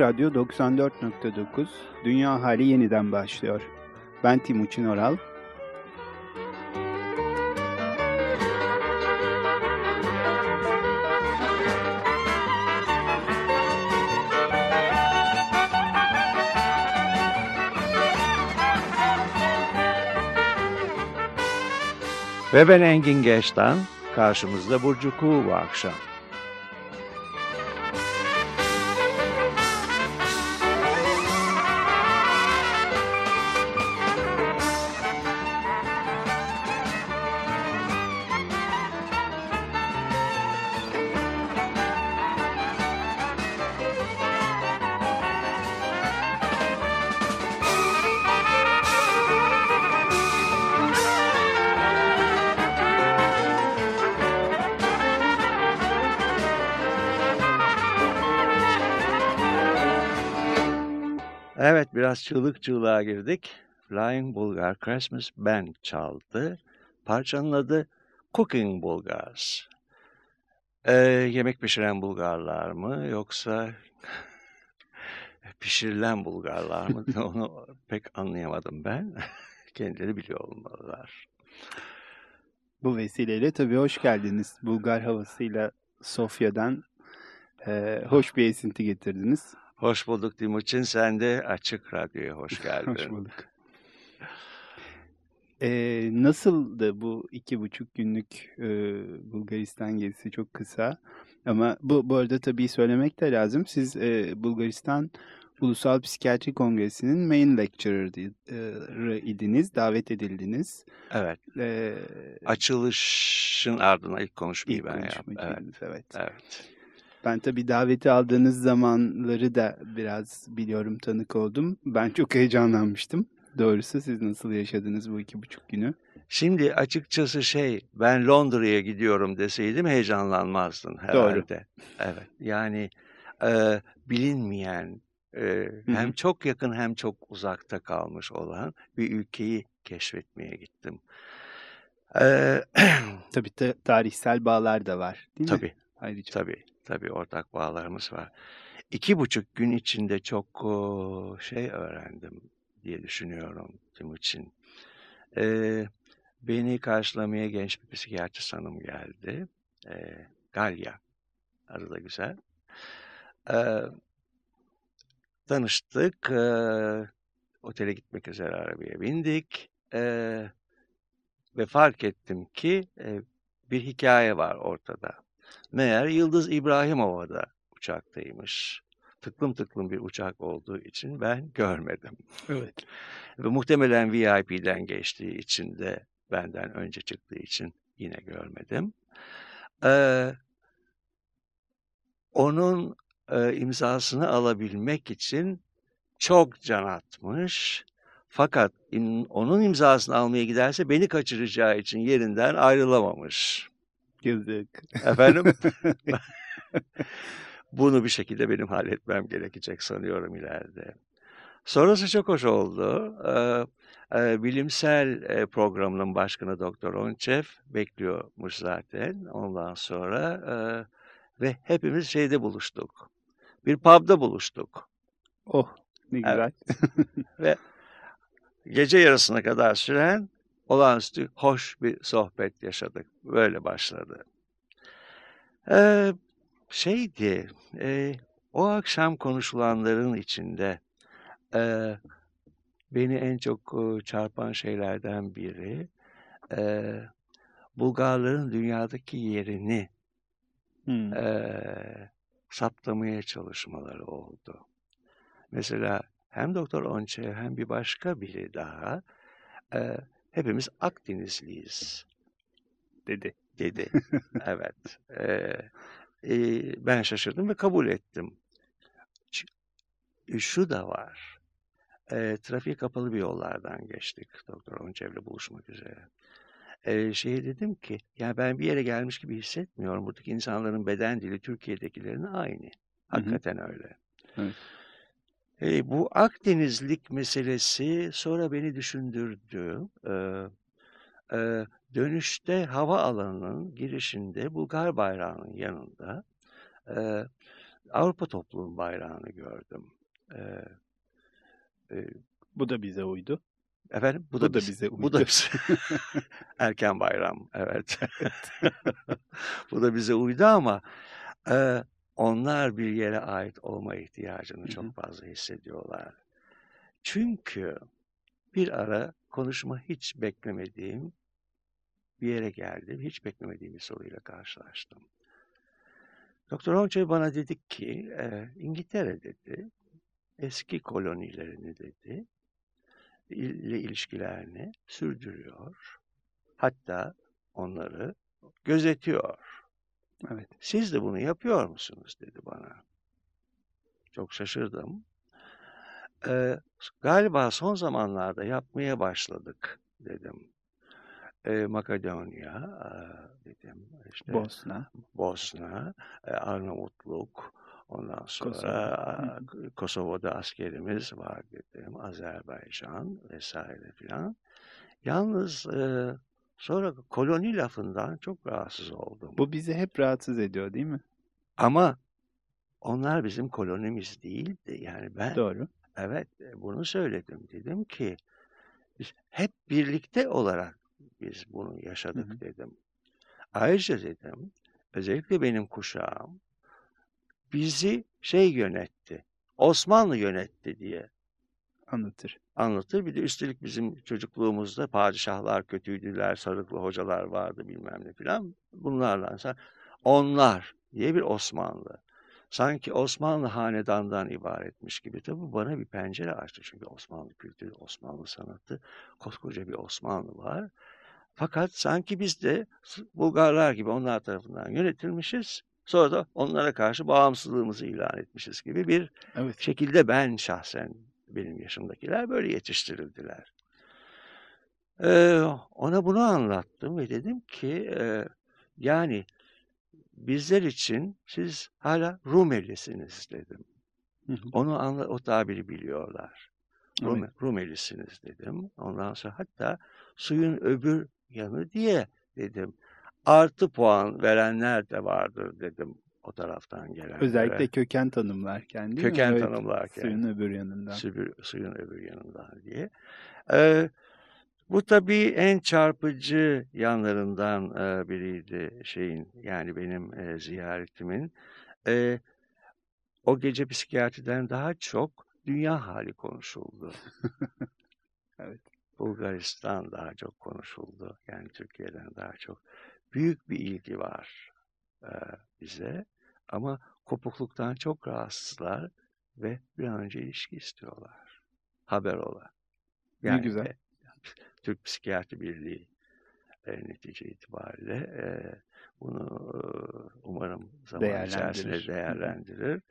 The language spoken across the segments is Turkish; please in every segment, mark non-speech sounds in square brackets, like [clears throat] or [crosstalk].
Açık Radyo 94.9 Dünya Hali yeniden başlıyor. Ben Timuçin Oral. Ve ben Engin Geç'ten karşımızda Burcu Kuğu bu akşam. Biraz çığlık çığlığa girdik. Flying Bulgar Christmas Band çaldı. Parçanın adı Cooking Bulgars. Ee, yemek pişiren Bulgarlar mı yoksa [laughs] pişirilen Bulgarlar mı [laughs] onu pek anlayamadım ben. [laughs] Kendileri biliyor olmalılar. Bu vesileyle tabii hoş geldiniz. Bulgar havasıyla Sofya'dan e, hoş bir esinti getirdiniz. Hoş bulduk Timuçin. Sen de Açık Radyo'ya hoş [laughs] geldin. hoş bulduk. Ee, nasıldı bu iki buçuk günlük e, Bulgaristan gezisi çok kısa ama bu, bu arada tabii söylemek de lazım. Siz e, Bulgaristan Ulusal Psikiyatri Kongresi'nin main lecturer'ı idiniz, davet edildiniz. Evet. Ee, Açılışın ardına ilk konuşmayı ilk ben yaptım. Evet. evet. evet. Ben tabii daveti aldığınız zamanları da biraz biliyorum, tanık oldum. Ben çok heyecanlanmıştım. Doğrusu siz nasıl yaşadınız bu iki buçuk günü? Şimdi açıkçası şey, ben Londra'ya gidiyorum deseydim heyecanlanmazdın herhalde. Doğru. Evet, yani e, bilinmeyen, e, hem çok yakın hem çok uzakta kalmış olan bir ülkeyi keşfetmeye gittim. Ee, [clears throat] tabii ta tarihsel bağlar da var değil tabii, mi? Ayrıca. Tabii, tabii ortak bağlarımız var. İki buçuk gün içinde çok şey öğrendim diye düşünüyorum Timuçin. Ee, beni karşılamaya genç bir psikiyatrist hanım geldi. Ee, Galya, adı da güzel. Ee, tanıştık, e, otele gitmek üzere arabaya bindik. E, ve fark ettim ki e, bir hikaye var ortada. Meğer Yıldız İbrahimova'da uçaktaymış. Tıklım tıklım bir uçak olduğu için ben görmedim. Evet. Ve muhtemelen VIP'den geçtiği için de benden önce çıktığı için yine görmedim. Ee, onun e, imzasını alabilmek için çok can atmış. Fakat im, onun imzasını almaya giderse beni kaçıracağı için yerinden ayrılamamış. Yazık. Efendim? [laughs] [laughs] Bunu bir şekilde benim halletmem gerekecek sanıyorum ileride. Sonrası çok hoş oldu. Ee, e, bilimsel e, programının başkanı Doktor Onçev bekliyormuş zaten ondan sonra e, ve hepimiz şeyde buluştuk. Bir pub'da buluştuk. Oh ne güzel. Evet. [laughs] ve gece yarısına kadar süren olağanüstü hoş bir sohbet yaşadık. Böyle başladı. Ee, şeydi, e, o akşam konuşulanların içinde e, beni en çok e, çarpan şeylerden biri e, Bulgarların dünyadaki yerini hmm. e, saptamaya çalışmaları oldu. Mesela hem Doktor Onçe hem bir başka biri daha e, hepimiz Akdenizliyiz dedi. Dedi. [laughs] evet. E, e, ben şaşırdım ve kabul ettim. Şu da var. E, trafiğe kapalı bir yollardan geçtik Doktor Onçev'le buluşmak üzere. E, şeye dedim ki, yani ben bir yere gelmiş gibi hissetmiyorum. Buradaki insanların beden dili Türkiye'dekilerin aynı. Hakikaten hı hı. öyle. Evet. E, bu Akdenizlik meselesi sonra beni düşündürdü. E, e, dönüşte hava alanının girişinde Bulgar bayrağının yanında e, Avrupa Topluluğu bayrağını gördüm. E, e, bu da bize uydu. Efendim? Bu, bu da, da bize uydu. Bu da bize. [laughs] Erken bayram, evet. [laughs] [laughs] bu da bize uydu ama e, onlar bir yere ait olma ihtiyacını çok fazla hissediyorlar. Çünkü bir ara konuşma hiç beklemediğim bir yere geldim. Hiç beklemediğim bir soruyla karşılaştım. Doktor Onçay bana dedi ki e, İngiltere dedi eski kolonilerini dedi ile ilişkilerini sürdürüyor. Hatta onları gözetiyor. Evet. Siz de bunu yapıyor musunuz dedi bana. Çok şaşırdım. Ee, galiba son zamanlarda yapmaya başladık dedim. Ee, Makedonya e, dedim. İşte Bosna. Bosna, e, Arnavutluk, ondan sonra Kosova. Kosova'da askerimiz var dedim. Azerbaycan vesaire filan. Yalnız e, Sonra koloni lafından çok rahatsız oldum. Bu bizi hep rahatsız ediyor değil mi? Ama onlar bizim kolonimiz değildi. Yani ben Doğru. Evet bunu söyledim. Dedim ki biz hep birlikte olarak biz bunu yaşadık hı hı. dedim. Ayrıca dedim özellikle benim kuşağım bizi şey yönetti. Osmanlı yönetti diye anlatır. Anlatır. Bir de üstelik bizim çocukluğumuzda padişahlar kötüydüler, sarıklı hocalar vardı bilmem ne filan. Bunlarla onlar diye bir Osmanlı. Sanki Osmanlı hanedandan ibaretmiş gibi. Tabi bana bir pencere açtı. Çünkü Osmanlı kültürü, Osmanlı sanatı, koskoca bir Osmanlı var. Fakat sanki biz de Bulgarlar gibi onlar tarafından yönetilmişiz. Sonra da onlara karşı bağımsızlığımızı ilan etmişiz gibi bir evet. şekilde ben şahsen benim yaşımdakiler böyle yetiştirildiler. Ee, ona bunu anlattım ve dedim ki e, yani bizler için siz hala Rumelisiniz dedim. Onu anla, o tabiri biliyorlar. Rum, evet. Rumelisiniz dedim. Ondan sonra hatta suyun öbür yanı diye dedim. Artı puan verenler de vardır dedim o taraftan gelen. Özellikle köken tanımlarken değil köken mi? Köken tanımlarken. Suyun öbür yanından. Suyun, suyun öbür yanından diye. Ee, bu tabii en çarpıcı yanlarından e, biriydi şeyin yani benim e, ziyaretimin. E, o gece psikiyatriden daha çok dünya hali konuşuldu. [laughs] evet. Bulgaristan daha çok konuşuldu. Yani Türkiye'den daha çok. Büyük bir ilgi var e, bize. Ama kopukluktan çok rahatsızlar ve bir an önce ilişki istiyorlar. Haber ola. Yani, ne güzel. E, [laughs] Türk Psikiyatri Birliği e, netice itibariyle e, bunu e, umarım zaman içerisinde değerlendirir.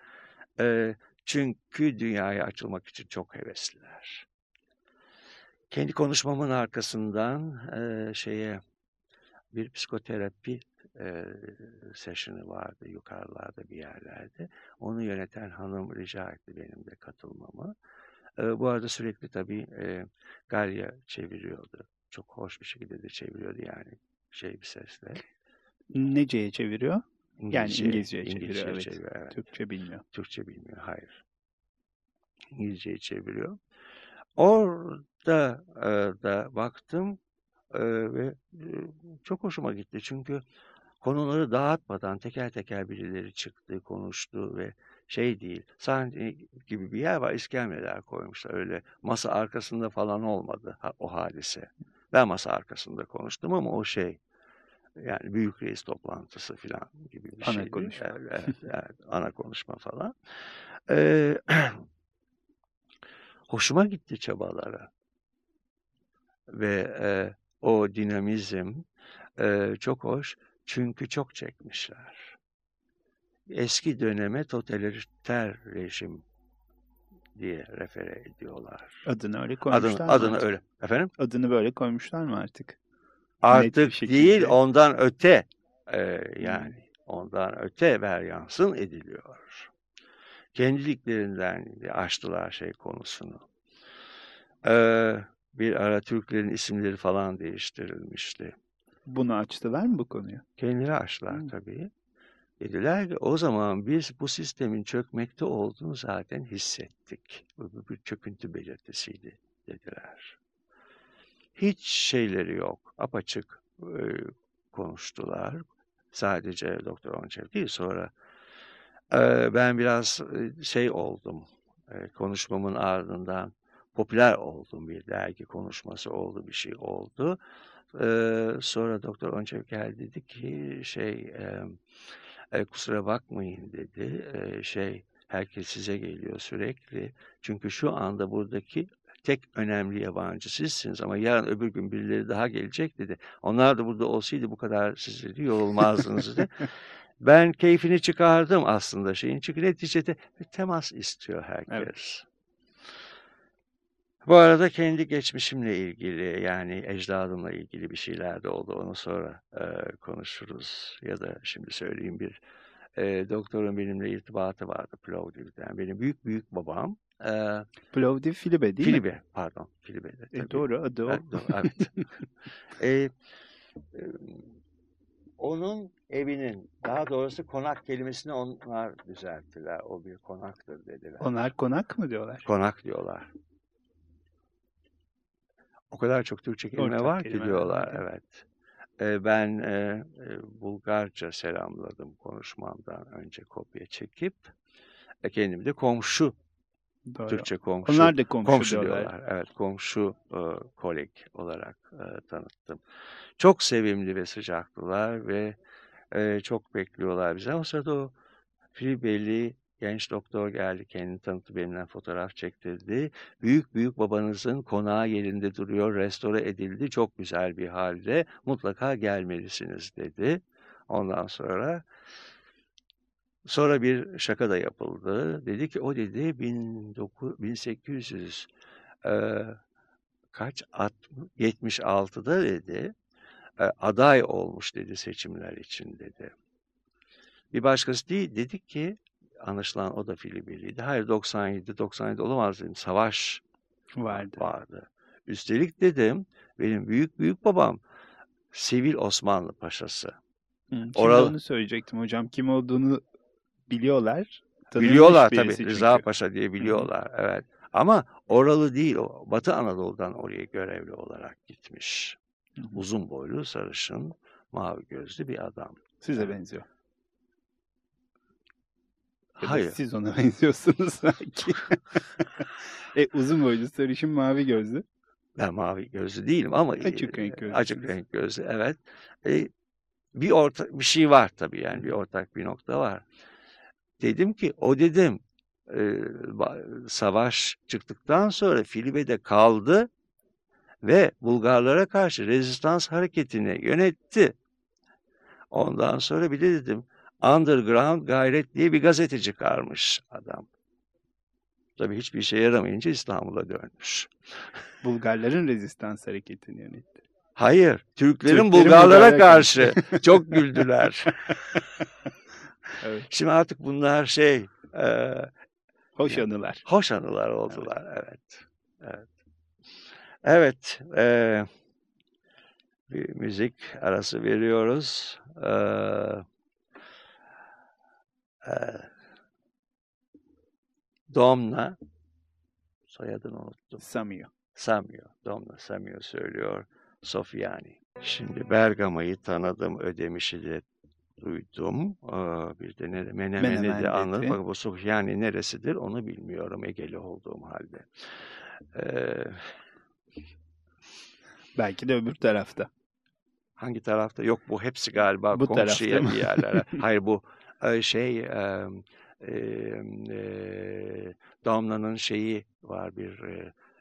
E, çünkü dünyaya açılmak için çok hevesliler. Kendi konuşmamın arkasından e, şeye bir psikoterapi e, session'ı vardı yukarılarda bir yerlerde. Onu yöneten hanım rica etti benim de katılmamı. E, bu arada sürekli tabii e, Galya çeviriyordu. Çok hoş bir şekilde de çeviriyordu yani şey bir sesle. Nece'ye çeviriyor? İngilizce, yani İngilizce'ye çeviriyor, İngilizce evet. çeviriyor. Evet. Türkçe bilmiyor. Türkçe bilmiyor, hayır. İngilizce'ye çeviriyor. Orada e, da baktım e, ve e, çok hoşuma gitti. Çünkü konuları dağıtmadan teker teker birileri çıktı, konuştu ve şey değil, sahne gibi bir yer var, iskemleler koymuşlar öyle. Masa arkasında falan olmadı o hadise. Ben masa arkasında konuştum ama o şey, yani büyük reis toplantısı falan gibi bir ana şeydi. Konuşma. Evet, [laughs] evet, ana konuşma falan. Ee, [clears throat] hoşuma gitti çabalara. Ve e, o dinamizm e, çok hoş. Çünkü çok çekmişler. Eski döneme totaliter rejim diye refere ediyorlar. Adını öyle koymuşlar adını, mı? Adını artık? öyle. Efendim? Adını böyle koymuşlar mı artık? Artık değil ondan öte e, yani hmm. ondan öte veryansın ediliyor. Kendiliklerinden açtılar şey konusunu. Ee, bir ara Türklerin isimleri falan değiştirilmişti. Bunu açtılar mı bu konuyu? Kendileri açtılar hmm. tabii. Dediler ki o zaman biz bu sistemin çökmekte olduğunu zaten hissettik. Bu bir çöküntü belirtisiydi dediler. Hiç şeyleri yok. Apaçık e, konuştular. Sadece Doktor Onçev değil. Sonra e, ben biraz e, şey oldum. E, konuşmamın ardından popüler oldum. Bir dergi konuşması oldu, bir şey oldu. E, sonra Doktor Onçev geldi dedi ki şey e, e, kusura bakmayın dedi. E, şey herkes size geliyor sürekli. Çünkü şu anda buradaki tek önemli yabancı sizsiniz ama yarın öbür gün birileri daha gelecek dedi. Onlar da burada olsaydı bu kadar siz dedi yorulmazdınız dedi. ben keyfini çıkardım aslında şeyin çünkü neticede temas istiyor herkes. Evet. Bu arada kendi geçmişimle ilgili yani ecdadımla ilgili bir şeyler de oldu. Onu sonra e, konuşuruz ya da şimdi söyleyeyim bir e, doktorun benimle irtibatı vardı Plovdiv'den. Benim büyük büyük babam. E, Plovdiv Filibe değil Filibe, mi? pardon. Filibe de, tabii. E, doğru adı o. Evet. evet. [laughs] e, e, onun evinin daha doğrusu konak kelimesini onlar düzelttiler. O bir konaktır dediler. Onlar konak mı diyorlar? Konak diyorlar. O kadar çok Türkçe kelime Ortak var ki diyorlar. Evet. Ee, ben e, Bulgarca selamladım konuşmamdan önce kopya çekip. E, kendimi de komşu Doğru. Türkçe komşu. Onlar da komşu, komşu diyorlar. diyorlar. Evet, komşu e, kolik olarak e, tanıttım. Çok sevimli ve sıcaklılar ve e, çok bekliyorlar bizi. O sırada o Filibeli Genç doktor geldi, kendini tanıttı, benimle fotoğraf çektirdi. Büyük büyük babanızın konağı yerinde duruyor, restore edildi, çok güzel bir halde. Mutlaka gelmelisiniz dedi. Ondan sonra sonra bir şaka da yapıldı. Dedi ki o dedi 19, 1800 e, kaç 76'da dedi e, aday olmuş dedi seçimler için dedi. Bir başkası değil dedi ki anlaşılan o da Filibeliydi. Hayır 97, 97 olamaz dedim. Savaş vardı. vardı. Üstelik dedim benim büyük büyük babam Sivil Osmanlı Paşası. Hı, kim Oral... onu söyleyecektim hocam. Kim olduğunu biliyorlar. Biliyorlar tabii. Çünkü. Rıza Paşa diye biliyorlar. Hı. Evet. Ama oralı değil o. Batı Anadolu'dan oraya görevli olarak gitmiş. Hı. Uzun boylu, sarışın, mavi gözlü bir adam. Size evet. Hayır. Siz ona [laughs] benziyorsunuz sanki. [laughs] e, uzun boylu, sarışın, mavi gözlü. Ben mavi gözlü değilim ama açık renk gözlü. Açık renk gözlü, evet. E, bir orta bir şey var tabii yani bir ortak bir nokta var. Dedim ki o dedim e, savaş çıktıktan sonra Filibe'de kaldı ve Bulgarlara karşı rezistans hareketini yönetti. Ondan sonra bir de dedim Underground Gayret diye bir gazete çıkarmış adam. Tabii hiçbir işe yaramayınca İstanbul'a dönmüş. [laughs] Bulgarların rezistans hareketini yönetti. Hayır, Türklerin, Türklerin Bulgarlara karşı çok güldüler. [laughs] evet. Şimdi artık bunlar şey... E, hoş yani, anılar. Hoş anılar oldular, evet. Evet, evet e, bir müzik arası veriyoruz. Evet. Domna soyadını unuttum. Samio. Samio. Domna Samio söylüyor. Sofyani. Şimdi Bergama'yı tanıdım. Ödemiş'i de duydum. bir de ne, Menemen'i de anladım. Bak bu Sofyani neresidir onu bilmiyorum Egeli olduğum halde. Ee, Belki de öbür tarafta. Hangi tarafta? Yok bu hepsi galiba bu komşuya bir yerlere. [laughs] Hayır bu şey Damla'nın şeyi var bir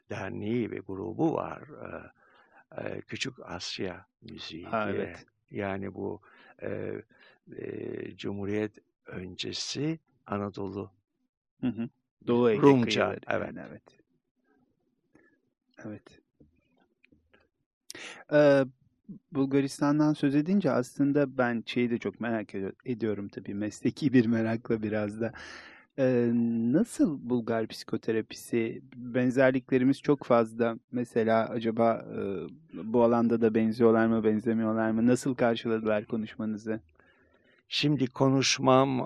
derneği ve grubu var. Küçük Asya müziği ha, diye. Evet. Yani bu e, e, Cumhuriyet öncesi Anadolu hı hı. Doğu Ege Rumca. Evet. Yani, evet. Evet. Ee, Bulgaristan'dan söz edince aslında ben şeyi de çok merak ediyorum tabii mesleki bir merakla biraz da. Ee, nasıl Bulgar psikoterapisi? Benzerliklerimiz çok fazla. Mesela acaba e, bu alanda da benziyorlar mı, benzemiyorlar mı? Nasıl karşıladılar konuşmanızı? Şimdi konuşmam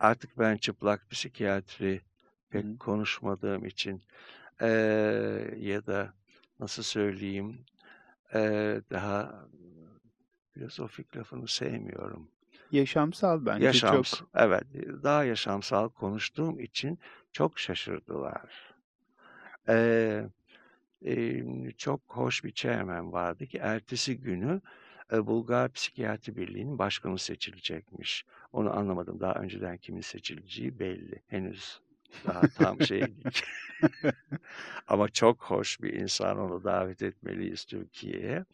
artık ben çıplak psikiyatri pek Hı. konuşmadığım için ya da nasıl söyleyeyim daha filozofik lafını sevmiyorum. Yaşamsal bence Yaşams çok. Evet, daha yaşamsal konuştuğum için çok şaşırdılar. Ee, e, çok hoş bir chairman vardı ki ertesi günü e, Bulgar Psikiyatri Birliği'nin başkanı seçilecekmiş. Onu anlamadım. Daha önceden kimin seçileceği belli. Henüz daha tam şey [laughs] Ama çok hoş bir insan onu davet etmeliyiz Türkiye'ye.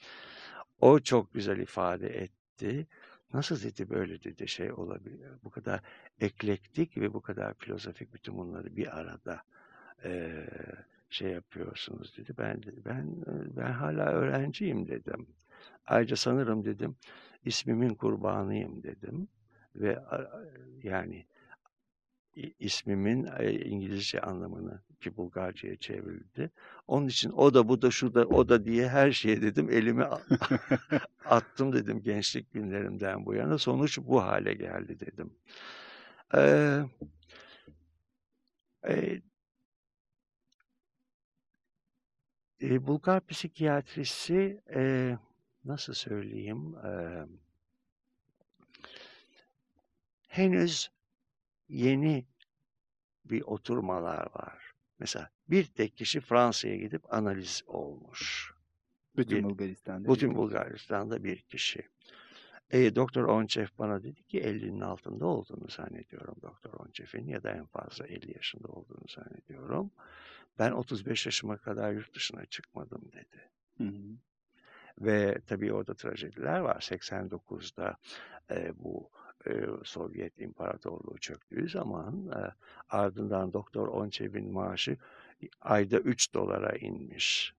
O çok güzel ifade etti. Nasıl dedi böyle dedi şey olabilir. Bu kadar eklektik ve bu kadar filozofik bütün bunları bir arada e, şey yapıyorsunuz dedi. Ben ben ben hala öğrenciyim dedim. Ayrıca sanırım dedim ismimin kurbanıyım dedim ve yani ismimin İngilizce anlamını ki Bulgarca'ya çevrildi. Onun için o da bu da şu da o da diye her şeye dedim elimi [laughs] attım dedim gençlik günlerimden bu yana. Sonuç bu hale geldi dedim. Ee, e, e, Bulgar psikiyatrisi e, nasıl söyleyeyim e, henüz yeni bir oturmalar var. Mesela bir tek kişi Fransa'ya gidip analiz olmuş. Bütün bir, Bulgaristan'da. Bütün bir Bulgaristan'da bir kişi. E, Doktor Onçev bana dedi ki 50'nin altında olduğunu zannediyorum Doktor Onçev'in ya da en fazla 50 yaşında olduğunu zannediyorum. Ben 35 yaşıma kadar yurt dışına çıkmadım dedi. Hı hı. Ve tabii orada trajediler var. 89'da e, bu e, Sovyet İmparatorluğu çöktüğü zaman e, ardından Doktor Onçev'in maaşı ayda 3 dolara inmiş.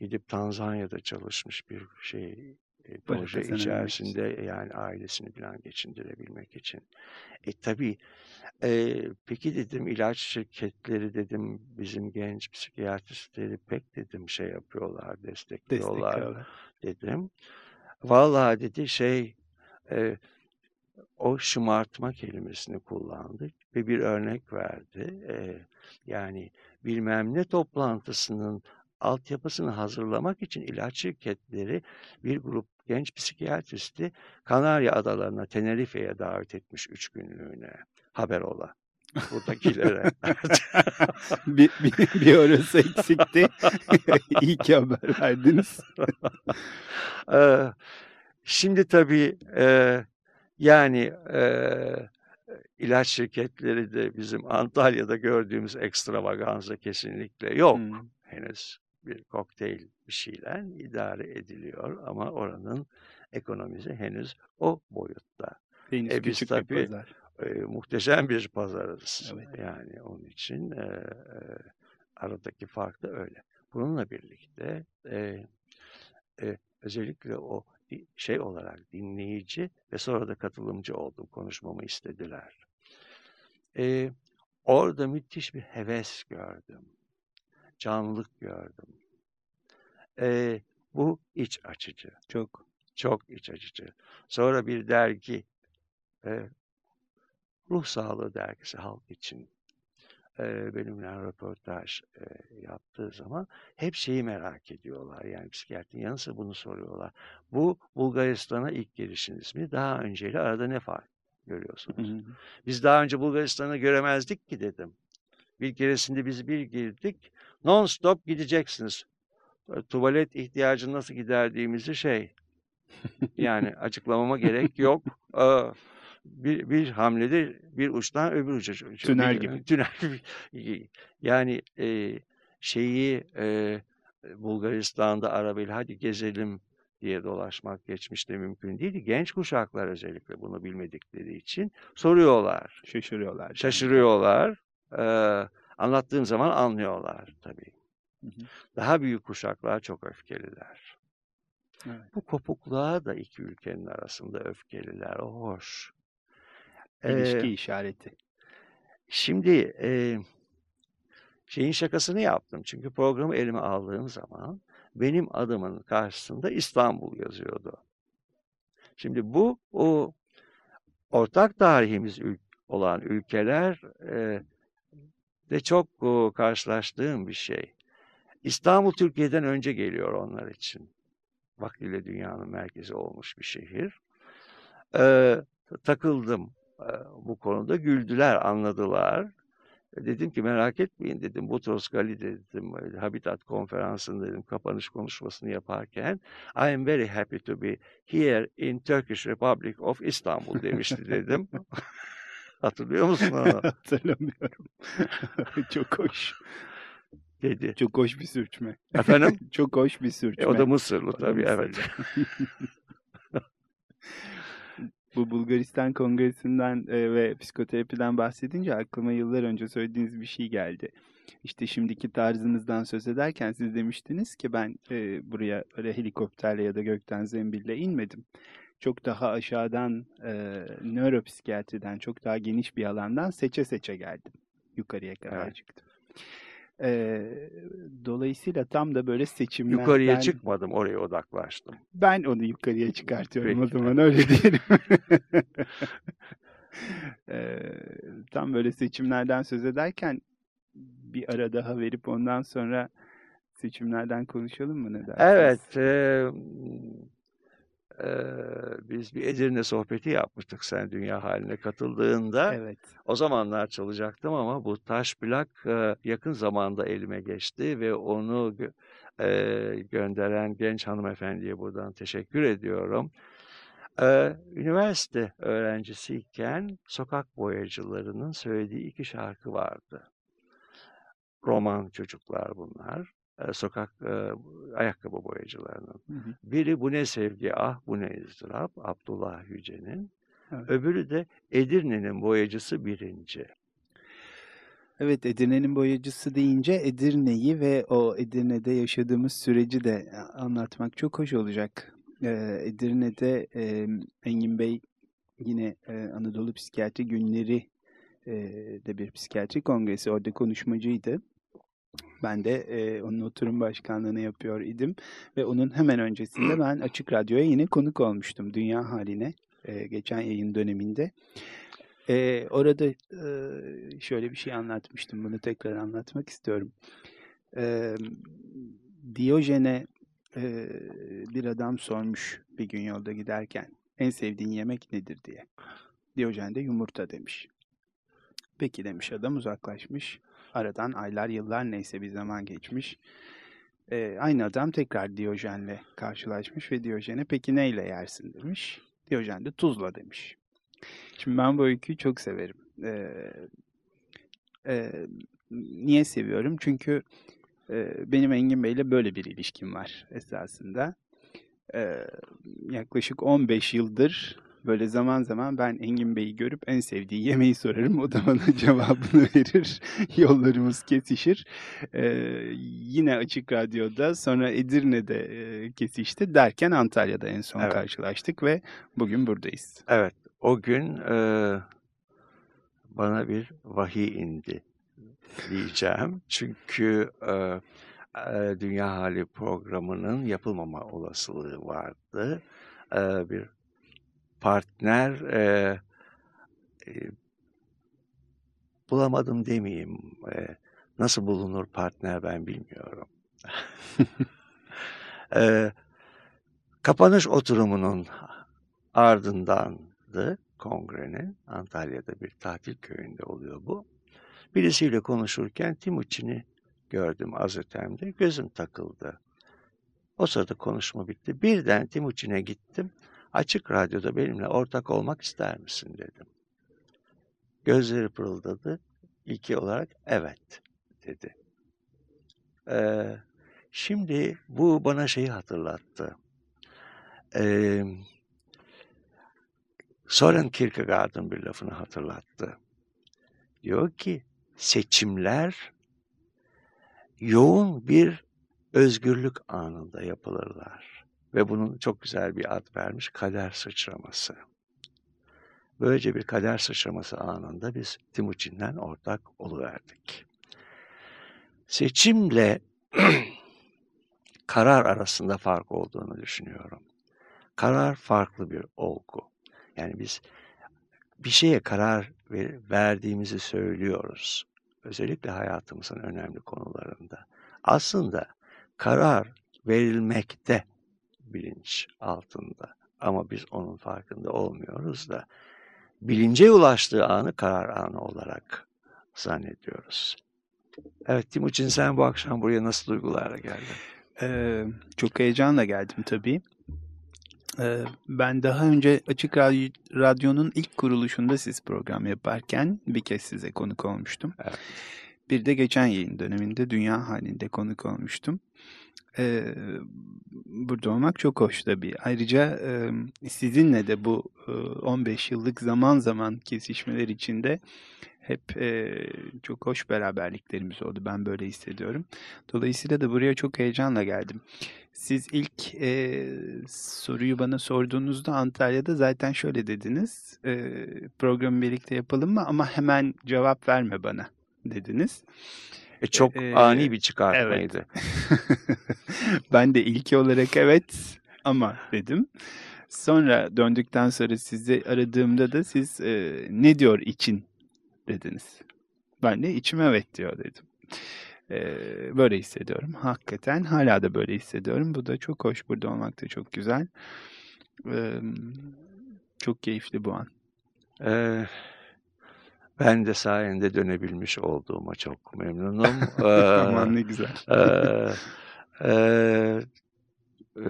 Gidip Tanzanya'da çalışmış bir şey e, proje içerisinde yani ailesini falan geçindirebilmek için. E tabii e, peki dedim ilaç şirketleri dedim bizim genç psikiyatristleri pek dedim şey yapıyorlar destekliyorlar, destekliyorlar. dedim. Vallahi dedi şey e, o şımartma kelimesini kullandı ve bir örnek verdi. E, yani bilmem ne toplantısının altyapısını hazırlamak için ilaç şirketleri bir grup genç psikiyatristi Kanarya Adalarına, Tenerife'ye davet etmiş üç günlüğüne. Haber ola. Buradakilere. [laughs] [laughs] bir, bir, bir orası eksikti. [laughs] İyi ki haber verdiniz. Şimdi tabii e, yani e, ilaç şirketleri de bizim Antalya'da gördüğümüz ekstravaganza kesinlikle yok hmm. henüz. Bir kokteyl bir şeyler idare ediliyor ama oranın ekonomisi henüz o boyutta. Henüz e, biz tabii bir pazar. E, muhteşem bir pazarız. Evet. Yani onun için e, e, aradaki fark da öyle. Bununla birlikte e, e, özellikle o şey olarak dinleyici ve sonra da katılımcı oldum. Konuşmamı istediler. Ee, orada müthiş bir heves gördüm. Canlılık gördüm. Ee, bu iç açıcı. Çok. Çok iç açıcı. Sonra bir dergi, e, Ruh Sağlığı Dergisi Halk için e, benimle röportaj e, yaptığı zaman hep şeyi merak ediyorlar. Yani psikiyatrinin yanı sıra bunu soruyorlar. Bu Bulgaristan'a ilk gelişiniz mi? Daha önceyle arada ne fark görüyorsunuz? Hı hı. Biz daha önce Bulgaristan'ı göremezdik ki dedim. Bir keresinde biz bir girdik. Non stop gideceksiniz. Tuvalet ihtiyacını nasıl giderdiğimizi şey yani açıklamama gerek yok bir, bir hamlede bir uçtan öbür uca. [laughs] Tünel gibi. Tünel [laughs] gibi. Yani e, şeyi e, Bulgaristan'da arabayla hadi gezelim diye dolaşmak geçmişte mümkün değildi. Genç kuşaklar özellikle bunu bilmedikleri için soruyorlar. Şaşırıyorlar. Şaşırıyorlar. Ee, anlattığım zaman anlıyorlar tabii. Hı hı. Daha büyük kuşaklar çok öfkeliler. Evet. Bu kopukluğa da iki ülkenin arasında öfkeliler. O hoş. İlişki ee, işareti. Şimdi e, şeyin şakasını yaptım. Çünkü programı elime aldığım zaman benim adımın karşısında İstanbul yazıyordu. Şimdi bu o ortak tarihimiz olan ülkeler e, de çok o, karşılaştığım bir şey. İstanbul Türkiye'den önce geliyor onlar için. Vaktiyle dünyanın merkezi olmuş bir şehir. E, takıldım bu konuda. Güldüler, anladılar. Dedim ki merak etmeyin dedim. Butros Gali dedim. Habitat konferansında dedim kapanış konuşmasını yaparken I am very happy to be here in Turkish Republic of Istanbul demişti dedim. [laughs] Hatırlıyor musun onu? [laughs] Hatırlamıyorum. [laughs] Çok hoş. Dedi. Çok hoş bir sürçme. Efendim? Çok hoş bir sürçme. E, o da Mısırlı tabii Mısırlı. evet. Bu Bulgaristan Kongresi'nden e, ve psikoterapiden bahsedince aklıma yıllar önce söylediğiniz bir şey geldi. İşte şimdiki tarzınızdan söz ederken siz demiştiniz ki ben e, buraya öyle helikopterle ya da gökten zembille inmedim. Çok daha aşağıdan e, nöropsikiyatriden çok daha geniş bir alandan seçe seçe geldim. Yukarıya kadar Evet. çıktım. E, dolayısıyla tam da böyle seçimlerden... Yukarıya çıkmadım oraya odaklaştım. Ben onu yukarıya çıkartıyorum o Peki. zaman öyle [laughs] diyelim. Eee, tam böyle seçimlerden söz ederken bir ara daha verip ondan sonra seçimlerden konuşalım mı ne dersiniz? Evet. e, e, biz bir Edirne sohbeti yapmıştık sen dünya haline katıldığında. Evet. O zamanlar çalacaktım ama bu taş plak e, yakın zamanda elime geçti ve onu e, gönderen genç hanımefendiye buradan teşekkür ediyorum. E, üniversite öğrencisiyken sokak boyacılarının söylediği iki şarkı vardı. Roman çocuklar bunlar. E, sokak e, ayakkabı boyacılarının. Hı hı. Biri Bu Ne Sevgi Ah Bu Ne ızdırap Abdullah Yüce'nin. Evet. Öbürü de Edirne'nin boyacısı birinci. Evet Edirne'nin boyacısı deyince Edirne'yi ve o Edirne'de yaşadığımız süreci de anlatmak çok hoş olacak. Ee, Edirne'de e, Engin Bey yine e, Anadolu Psikiyatri Günleri e, de bir psikiyatri kongresi orada konuşmacıydı. Ben de e, onun oturum başkanlığını yapıyor idim ve onun hemen öncesinde ben Açık Radyo'ya yine konuk olmuştum Dünya Haline e, geçen yayın döneminde. E, orada e, şöyle bir şey anlatmıştım. Bunu tekrar anlatmak istiyorum. E, Diyojen'e e, bir adam sormuş bir gün yolda giderken en sevdiğin yemek nedir diye. Diyojen de yumurta demiş. Peki demiş adam uzaklaşmış. Aradan aylar yıllar neyse bir zaman geçmiş. E, aynı adam tekrar Diyojen'le karşılaşmış ve Diyojen'e peki neyle yersin demiş. Diyojen de tuzla demiş. Şimdi ben bu öyküyü çok severim. Ee, e, niye seviyorum? Çünkü e, benim Engin Bey'le böyle bir ilişkim var esasında. Ee, yaklaşık 15 yıldır böyle zaman zaman ben Engin Bey'i görüp en sevdiği yemeği sorarım. O da bana [laughs] cevabını verir. [laughs] Yollarımız kesişir. Ee, yine Açık Radyo'da sonra Edirne'de e, kesişti derken Antalya'da en son Evet. karşılaştık ve bugün buradayız. Evet, o gün e, bana bir vahiy indi diyeceğim. [laughs] Çünkü e, e, Dünya Hali programının yapılmama olasılığı vardı. E, bir partner e, e, bulamadım demeyeyim. E, nasıl bulunur partner ben bilmiyorum. [laughs] e, kapanış oturumunun ardındandı kongrenin. Antalya'da bir tatil köyünde oluyor bu. Birisiyle konuşurken Timuçin'i gördüm az ötemde. Gözüm takıldı. O sırada konuşma bitti. Birden Timuçin'e gittim. Açık radyoda benimle ortak olmak ister misin dedim. Gözleri pırıldadı. İlki olarak evet dedi. Ee, şimdi bu bana şeyi hatırlattı. Ee, Soren Kierkegaard'ın bir lafını hatırlattı. Diyor ki seçimler yoğun bir özgürlük anında yapılırlar. Ve bunun çok güzel bir ad vermiş kader sıçraması. Böylece bir kader sıçraması anında biz Timuçin'den ortak oluverdik. Seçimle [clears throat] karar arasında fark olduğunu düşünüyorum. karar farklı bir olgu. Yani biz bir şeye karar verdiğimizi söylüyoruz. Özellikle hayatımızın önemli konularında. Aslında karar verilmekte bilinç altında. Ama biz onun farkında olmuyoruz da bilince ulaştığı anı karar anı olarak zannediyoruz. Evet Timuçin sen bu akşam buraya nasıl duygularla geldin? Ee, çok heyecanla geldim tabii. Ee, ben daha önce Açık Radyo, Radyo'nun ilk kuruluşunda siz program yaparken bir kez size konuk olmuştum. Evet. Bir de geçen yayın döneminde Dünya halinde konuk olmuştum. Ee, burada olmak çok hoş tabii. Ayrıca e, sizinle de bu e, 15 yıllık zaman zaman kesişmeler içinde hep e, çok hoş beraberliklerimiz oldu. Ben böyle hissediyorum. Dolayısıyla da buraya çok heyecanla geldim. Siz ilk e, soruyu bana sorduğunuzda Antalya'da zaten şöyle dediniz. E, programı birlikte yapalım mı ama hemen cevap verme bana dediniz. E, çok ee, ani bir çıkartmaydı. Evet. [laughs] ben de ilki olarak evet ama dedim. Sonra döndükten sonra sizi aradığımda da siz e, ne diyor için dediniz. Ben de içim evet diyor dedim. E, böyle hissediyorum. Hakikaten hala da böyle hissediyorum. Bu da çok hoş. Burada olmak da çok güzel. E, çok keyifli bu an. Evet. Ben de sayende dönebilmiş olduğuma çok memnunum. [laughs] Aman ne güzel. Ee, e, e,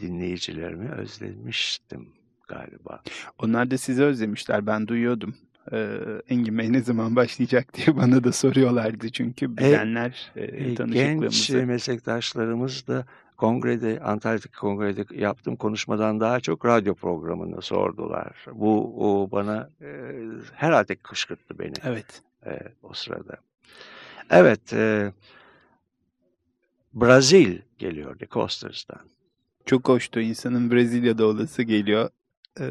dinleyicilerimi özlemiştim galiba. Onlar da sizi özlemişler. Ben duyuyordum. Ee, Engin Bey ne zaman başlayacak diye bana da soruyorlardı çünkü bilenler e, e, tanışıklığımızı. Genç meslektaşlarımız da kongrede, Antalya'daki kongrede yaptığım konuşmadan daha çok radyo programını sordular. Bu o bana e, herhalde kışkırttı beni. Evet. E, o sırada. Evet. E, Brazil geliyor The Costers'tan. Çok hoştu. insanın Brezilya'da olası geliyor. E,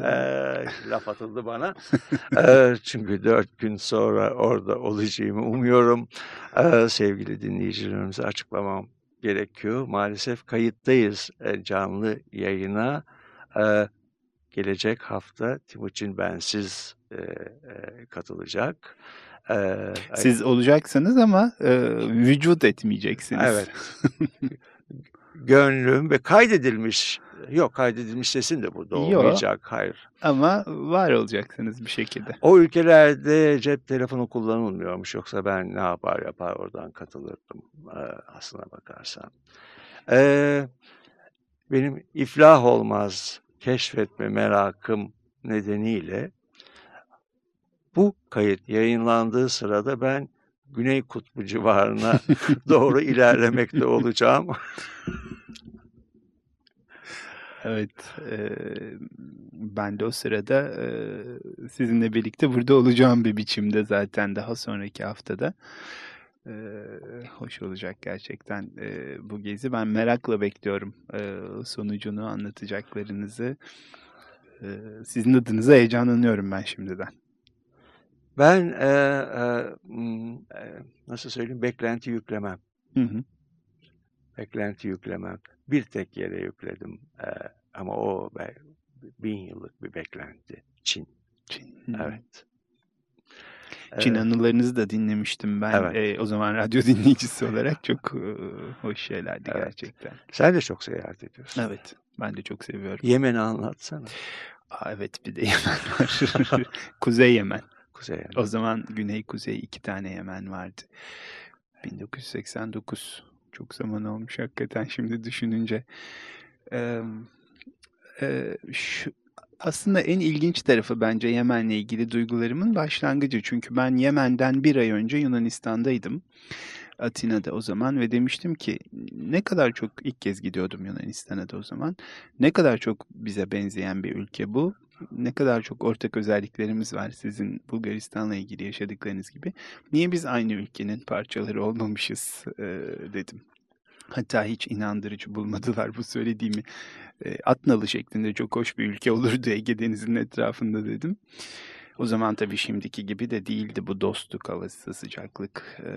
laf atıldı bana. [laughs] e, çünkü dört gün sonra orada olacağımı umuyorum. E, sevgili dinleyicilerimize açıklamam gerekiyor. Maalesef kayıttayız e, canlı yayına. E, gelecek hafta Timuçin Bensiz e, katılacak. Siz olacaksınız ama vücut etmeyeceksiniz. Evet. Gönlüm ve kaydedilmiş Yok kaydedilmiş sesin de burada olmayacak. Yok. Hayır. Ama var olacaksınız bir şekilde. O ülkelerde cep telefonu kullanılmıyormuş. Yoksa ben ne yapar yapar oradan katılırdım aslına bakarsan. Ee, benim iflah olmaz keşfetme merakım nedeniyle bu kayıt yayınlandığı sırada ben Güney Kutbu civarına [laughs] doğru ilerlemekte olacağım. [laughs] Evet, e, ben de o sırada e, sizinle birlikte burada olacağım bir biçimde zaten daha sonraki haftada. E, hoş olacak gerçekten e, bu gezi. Ben merakla bekliyorum e, sonucunu, anlatacaklarınızı. E, sizin adınıza heyecanlanıyorum ben şimdiden. Ben e, e, nasıl söyleyeyim beklenti yüklemem. Hı hı. Beklenti yüklemem bir tek yere yükledim. E, ama o bin yıllık bir beklenti. Çin. Çin. Evet. Çin evet. anılarınızı da dinlemiştim ben. Evet. E, o zaman radyo [laughs] dinleyicisi olarak çok e, hoş şeylerdi evet. gerçekten. Sen de çok seyahat ediyorsun. Evet. Ben de çok seviyorum. Yemen'i anlatsana. Aa, evet bir de Yemen var. [laughs] Kuzey Yemen. Kuzey Yemen. O zaman Güney Kuzey iki tane Yemen vardı. 1989 çok zaman olmuş hakikaten şimdi düşününce. Ee, e, şu, aslında en ilginç tarafı bence Yemen'le ilgili duygularımın başlangıcı. Çünkü ben Yemen'den bir ay önce Yunanistan'daydım. Atina'da o zaman ve demiştim ki ne kadar çok ilk kez gidiyordum Yunanistan'a da o zaman. Ne kadar çok bize benzeyen bir ülke bu. Ne kadar çok ortak özelliklerimiz var sizin Bulgaristan'la ilgili yaşadıklarınız gibi. Niye biz aynı ülkenin parçaları olmamışız e, dedim. Hatta hiç inandırıcı bulmadılar bu söylediğimi. E, Atnalı şeklinde çok hoş bir ülke olurdu Ege Denizi'nin etrafında dedim. O zaman tabii şimdiki gibi de değildi bu dostluk havası, sıcaklık. Ee,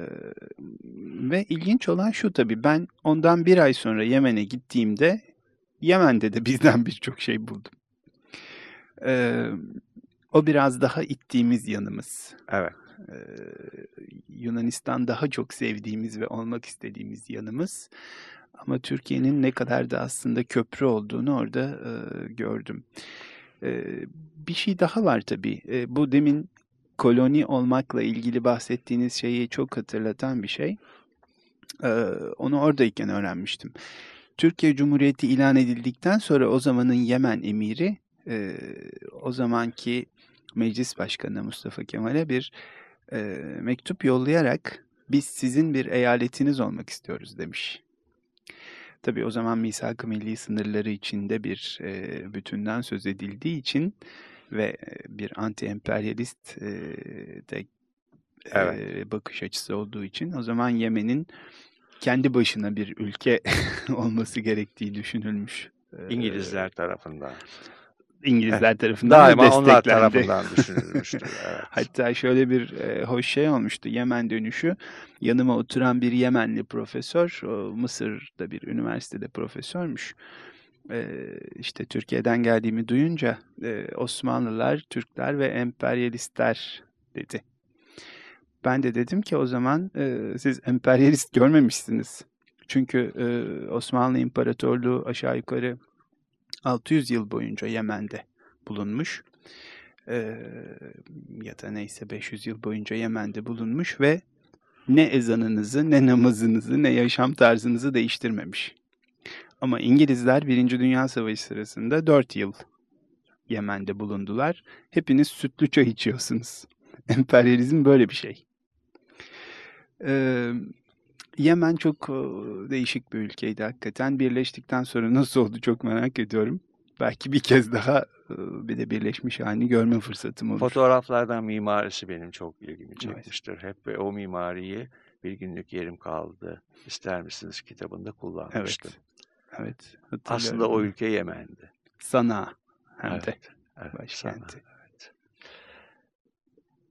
ve ilginç olan şu tabii ben ondan bir ay sonra Yemen'e gittiğimde Yemen'de de bizden birçok şey buldum. Ee, o biraz daha ittiğimiz yanımız. Evet. Ee, Yunanistan daha çok sevdiğimiz ve olmak istediğimiz yanımız. Ama Türkiye'nin ne kadar da aslında köprü olduğunu orada e, gördüm. E, bir şey daha var tabii. E, bu demin koloni olmakla ilgili bahsettiğiniz şeyi çok hatırlatan bir şey. E, onu oradayken öğrenmiştim. Türkiye Cumhuriyeti ilan edildikten sonra o zamanın Yemen emiri e, o zamanki meclis başkanı Mustafa Kemal'e bir e, mektup yollayarak biz sizin bir eyaletiniz olmak istiyoruz demiş. Tabii o zaman misak-ı milli sınırları içinde bir e, bütünden söz edildiği için ve bir anti-emperyalist e, de evet. e, bakış açısı olduğu için o zaman Yemen'in kendi başına bir ülke [laughs] olması gerektiği düşünülmüş. İngilizler tarafından. İngilizler tarafından Daima onlar tarafından [laughs] düşünülmüştür. Evet. Hatta şöyle bir e, hoş şey olmuştu Yemen dönüşü. Yanıma oturan bir Yemenli profesör, o Mısır'da bir üniversitede profesörmüş. E, işte Türkiye'den geldiğimi duyunca e, Osmanlılar, Türkler ve emperyalistler dedi. Ben de dedim ki o zaman e, siz emperyalist görmemişsiniz. Çünkü e, Osmanlı İmparatorluğu aşağı yukarı 600 yıl boyunca Yemen'de bulunmuş. Ee, ya da neyse 500 yıl boyunca Yemen'de bulunmuş ve ne ezanınızı, ne namazınızı, ne yaşam tarzınızı değiştirmemiş. Ama İngilizler Birinci Dünya Savaşı sırasında 4 yıl Yemen'de bulundular. Hepiniz sütlü çay içiyorsunuz. [laughs] Emperyalizm böyle bir şey. Ee, Yemen çok değişik bir ülkeydi hakikaten. Birleştikten sonra nasıl oldu çok merak ediyorum. Belki bir kez daha bir de birleşmiş halini görme fırsatım olur. Fotoğraflardan mimarisi benim çok ilgimi çekmiştir. Evet. Hep ve o mimariyi bir günlük yerim kaldı. İster misiniz kitabında kullanmıştım. Evet. evet Aslında o ülke Yemen'di. Sana hem evet, de evet, başkenti. Sana, evet.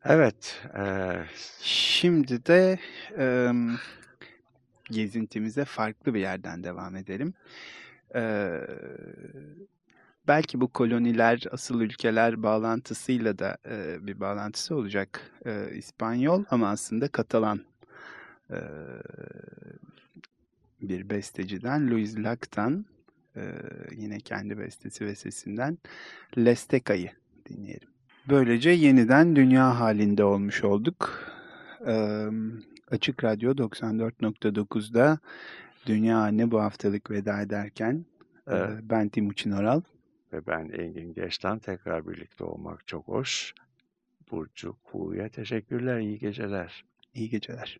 Evet. E... Şimdi de e, gezintimize farklı bir yerden devam edelim. Ee, belki bu koloniler, asıl ülkeler bağlantısıyla da e, bir bağlantısı olacak. E, İspanyol ama aslında Katalan e, bir besteciden, Luis Lactan, e, yine kendi bestesi ve sesinden Lesteca'yı dinleyelim. Böylece yeniden dünya halinde olmuş olduk. E, Açık Radyo 94.9'da Dünya Anne bu haftalık veda ederken evet. ben Timuçin Oral. Ve ben Engin Geçtan tekrar birlikte olmak çok hoş. Burcu Kuğu'ya teşekkürler, iyi geceler. İyi geceler.